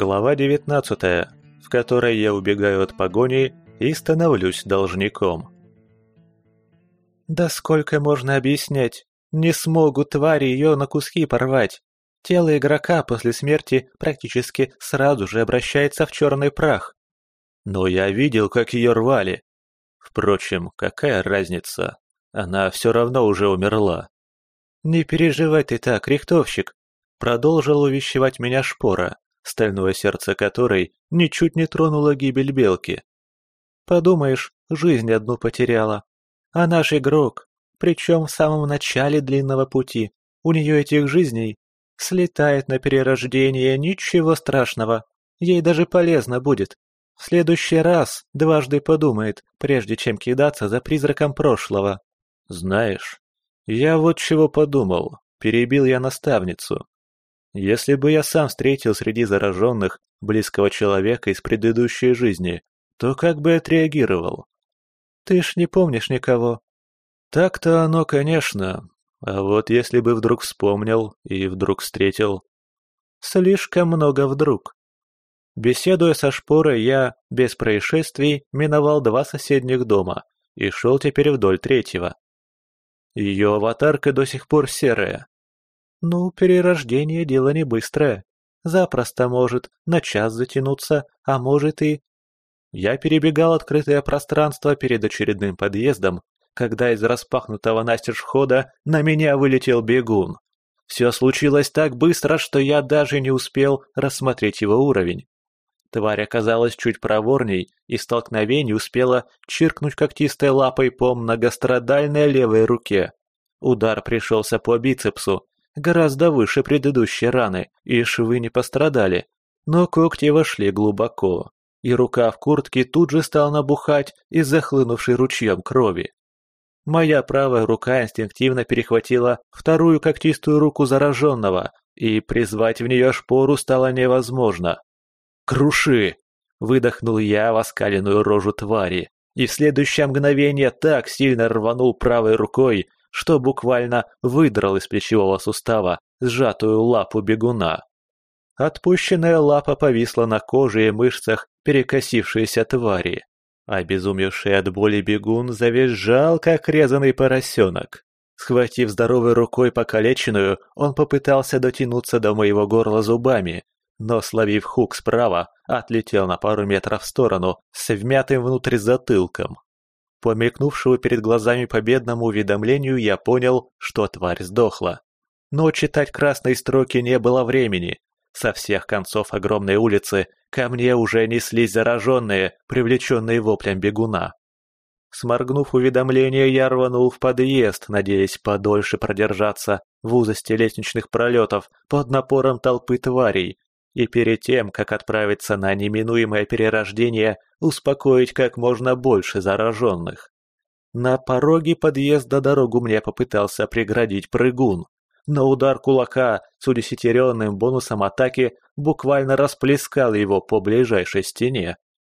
Глава 19, в которой я убегаю от погони и становлюсь должником. «Да сколько можно объяснять? Не смогут твари ее на куски порвать. Тело игрока после смерти практически сразу же обращается в черный прах. Но я видел, как ее рвали. Впрочем, какая разница? Она все равно уже умерла. «Не переживай ты так, рихтовщик», — продолжил увещевать меня шпора, стальное сердце которой ничуть не тронуло гибель белки. «Подумаешь, жизнь одну потеряла. А наш игрок, причем в самом начале длинного пути, у нее этих жизней, слетает на перерождение, ничего страшного, ей даже полезно будет. В следующий раз дважды подумает, прежде чем кидаться за призраком прошлого. Знаешь, я вот чего подумал, перебил я наставницу. Если бы я сам встретил среди зараженных близкого человека из предыдущей жизни, то как бы отреагировал? Ты ж не помнишь никого. Так-то оно, конечно. А вот если бы вдруг вспомнил и вдруг встретил... Слишком много вдруг. Беседуя со Шпорой, я, без происшествий, миновал два соседних дома и шел теперь вдоль третьего. Ее аватарка до сих пор серая. Ну, перерождение дело не быстрое. Запросто может на час затянуться, а может и... Я перебегал открытое пространство перед очередным подъездом, когда из распахнутого настежь входа на меня вылетел бегун. Все случилось так быстро, что я даже не успел рассмотреть его уровень. Тварь оказалась чуть проворней и в столкновении успела чиркнуть когтистой лапой по многострадальной левой руке. Удар пришелся по бицепсу, гораздо выше предыдущей раны, и швы не пострадали. Но когти вошли глубоко, и рука в куртке тут же стала набухать из захлынувшей ручьем крови. Моя правая рука инстинктивно перехватила вторую когтистую руку зараженного, и призвать в нее шпору стало невозможно. «Круши!» — выдохнул я в оскаленную рожу твари, и в следующее мгновение так сильно рванул правой рукой, что буквально выдрал из плечевого сустава сжатую лапу бегуна. Отпущенная лапа повисла на коже и мышцах перекосившейся твари. Обезумевший от боли бегун завизжал, как резанный поросенок. Схватив здоровой рукой покалеченную, он попытался дотянуться до моего горла зубами, но, словив хук справа, отлетел на пару метров в сторону с вмятым внутрь затылком. По мелькнувшему перед глазами победному уведомлению я понял, что тварь сдохла. Но читать красные строки не было времени. Со всех концов огромной улицы ко мне уже неслись зараженные, привлеченные воплем бегуна. Сморгнув уведомление, я рванул в подъезд, надеясь подольше продержаться в узости лестничных пролетов под напором толпы тварей, и перед тем, как отправиться на неминуемое перерождение, успокоить как можно больше зараженных. На пороге подъезда дорогу мне попытался преградить прыгун, но удар кулака с удесятеренным бонусом атаки буквально расплескал его по ближайшей стене.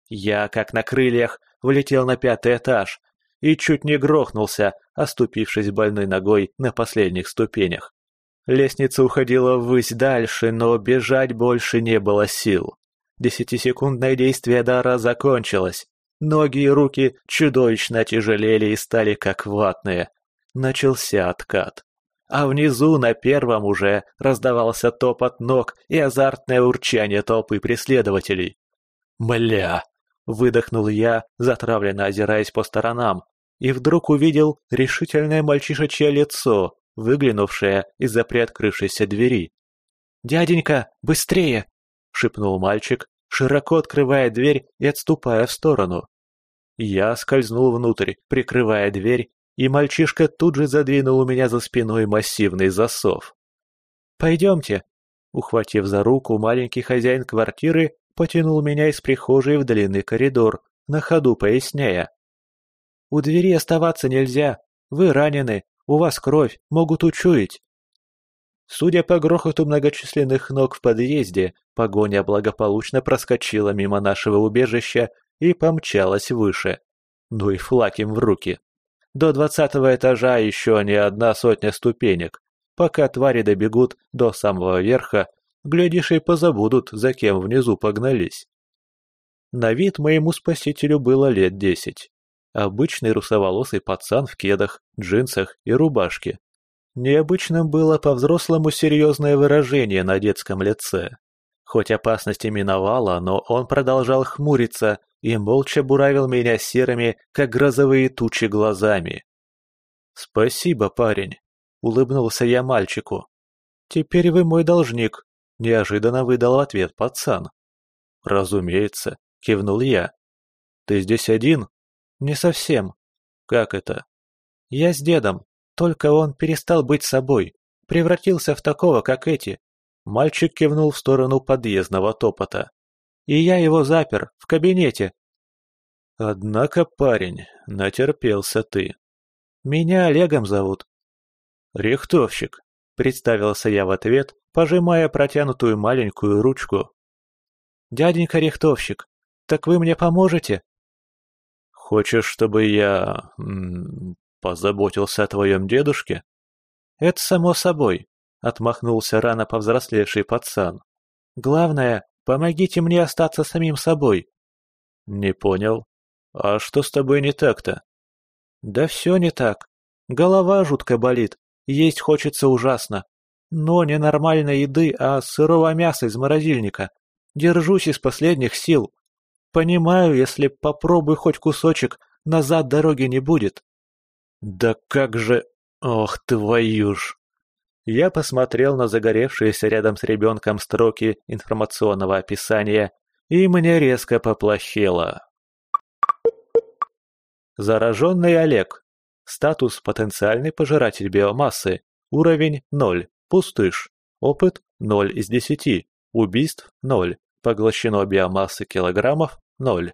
Я, как на крыльях, влетел на пятый этаж и чуть не грохнулся, оступившись больной ногой на последних ступенях. Лестница уходила ввысь дальше, но бежать больше не было сил. Десятисекундное действие дара закончилось. Ноги и руки чудовищно тяжелели и стали как ватные. Начался откат. А внизу на первом уже раздавался топот ног и азартное урчание толпы преследователей. «Мля!» — выдохнул я, затравленно озираясь по сторонам, и вдруг увидел решительное мальчишечье лицо, выглянувшая из-за приоткрывшейся двери. «Дяденька, быстрее!» — шепнул мальчик, широко открывая дверь и отступая в сторону. Я скользнул внутрь, прикрывая дверь, и мальчишка тут же задвинул у меня за спиной массивный засов. «Пойдемте!» Ухватив за руку, маленький хозяин квартиры потянул меня из прихожей в длинный коридор, на ходу поясняя. «У двери оставаться нельзя. Вы ранены, у вас кровь, могут учуять. Судя по грохоту многочисленных ног в подъезде, погоня благополучно проскочила мимо нашего убежища и помчалась выше. Ну и флаг им в руки. До двадцатого этажа еще не одна сотня ступенек. Пока твари добегут до самого верха, Глядишь, и позабудут, за кем внизу погнались. На вид моему спасителю было лет десять. Обычный русоволосый пацан в кедах, джинсах и рубашке. Необычным было по-взрослому серьезное выражение на детском лице. Хоть опасность и миновала, но он продолжал хмуриться и молча буравил меня серыми, как грозовые тучи, глазами. «Спасибо, парень», — улыбнулся я мальчику. «Теперь вы мой должник», — неожиданно выдал ответ пацан. «Разумеется», — кивнул я. «Ты здесь один?» «Не совсем». «Как это?» «Я с дедом, только он перестал быть собой, превратился в такого, как эти». Мальчик кивнул в сторону подъездного топота. «И я его запер, в кабинете». «Однако, парень, натерпелся ты». «Меня Олегом зовут». «Рихтовщик», — представился я в ответ, пожимая протянутую маленькую ручку. «Дяденька Рихтовщик, так вы мне поможете?» «Хочешь, чтобы я... Позаботился о твоем дедушке?» «Это само собой», — отмахнулся рано повзрослевший пацан. «Главное, помогите мне остаться самим собой». «Не понял. А что с тобой не так-то?» «Да все не так. Голова жутко болит, есть хочется ужасно. Но не нормальной еды, а сырого мяса из морозильника. Держусь из последних сил. Понимаю, если попробуй хоть кусочек, назад дороги не будет. Да как же... Ох, твою ж! Я посмотрел на загоревшиеся рядом с ребенком строки информационного описания, и мне резко поплохело. Зараженный Олег. Статус потенциальный пожиратель биомассы. Уровень 0. Пустыш. Опыт 0 из 10. Убийств 0. Поглощено биомассы килограммов – ноль.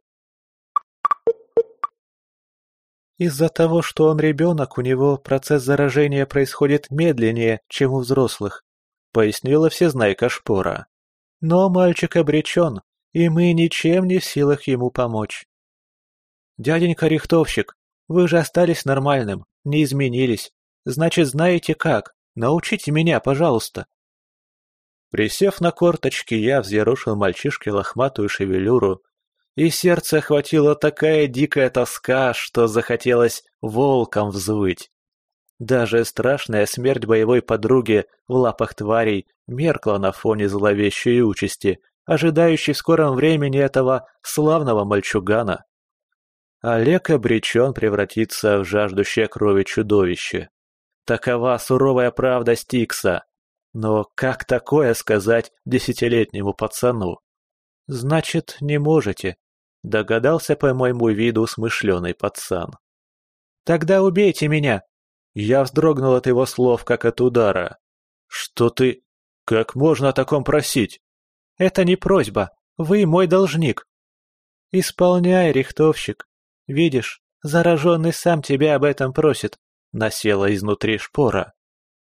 Из-за того, что он ребенок, у него процесс заражения происходит медленнее, чем у взрослых, пояснила всезнайка Шпора. Но мальчик обречен, и мы ничем не в силах ему помочь. Дяденька Рихтовщик, вы же остались нормальным, не изменились. Значит, знаете как. Научите меня, пожалуйста. Присев на корточки, я взъерошил мальчишке лохматую шевелюру, и сердце охватила такая дикая тоска, что захотелось волком взвыть. Даже страшная смерть боевой подруги в лапах тварей меркла на фоне зловещей участи, ожидающей в скором времени этого славного мальчугана. Олег обречен превратиться в жаждущее крови чудовище. Такова суровая правда Стикса. Но как такое сказать десятилетнему пацану? Значит, не можете, догадался по моему виду смышленый пацан. Тогда убейте меня. Я вздрогнул от его слов, как от удара. Что ты... Как можно о таком просить? Это не просьба. Вы мой должник. Исполняй, рихтовщик. Видишь, зараженный сам тебя об этом просит. Насела изнутри шпора.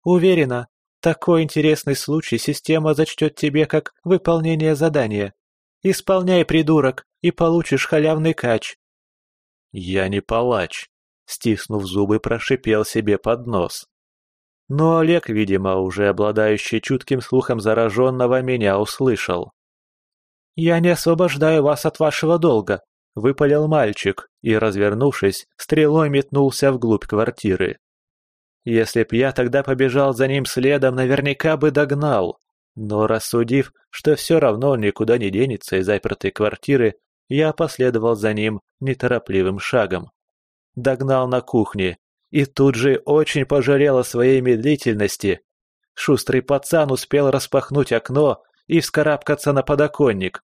Уверена, такой интересный случай система зачтет тебе как выполнение задания. Исполняй, придурок, и получишь халявный кач. Я не палач, стиснув зубы, прошипел себе под нос. Но Олег, видимо, уже обладающий чутким слухом зараженного, меня услышал. «Я не освобождаю вас от вашего долга», — выпалил мальчик и, развернувшись, стрелой метнулся вглубь квартиры. Если б я тогда побежал за ним следом, наверняка бы догнал. Но рассудив, что все равно он никуда не денется из запертой квартиры, я последовал за ним неторопливым шагом. Догнал на кухне и тут же очень пожалел о своей медлительности. Шустрый пацан успел распахнуть окно и вскарабкаться на подоконник.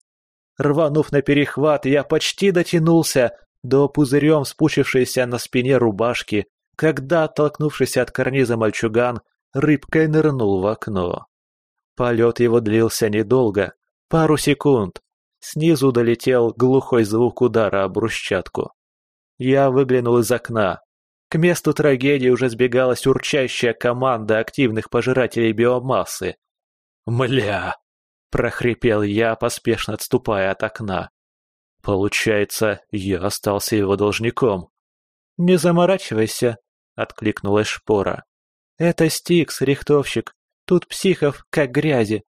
Рванув на перехват, я почти дотянулся до пузырем спучившейся на спине рубашки когда, оттолкнувшись от карниза мальчуган, рыбкой нырнул в окно. Полет его длился недолго, пару секунд. Снизу долетел глухой звук удара об брусчатку. Я выглянул из окна. К месту трагедии уже сбегалась урчащая команда активных пожирателей биомассы. «Мля!» — прохрипел я, поспешно отступая от окна. Получается, я остался его должником. «Не заморачивайся», откликнулась Шпора. «Это Стикс, рихтовщик. Тут психов, как грязи.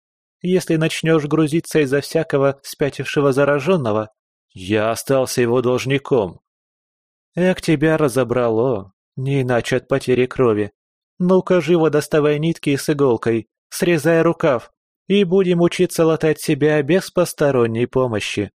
Если начнешь грузиться из-за всякого спятившего зараженного, я остался его должником. Эх, тебя разобрало, не иначе от потери крови. Ну-ка, живо доставай нитки с иголкой, срезай рукав, и будем учиться латать себя без посторонней помощи.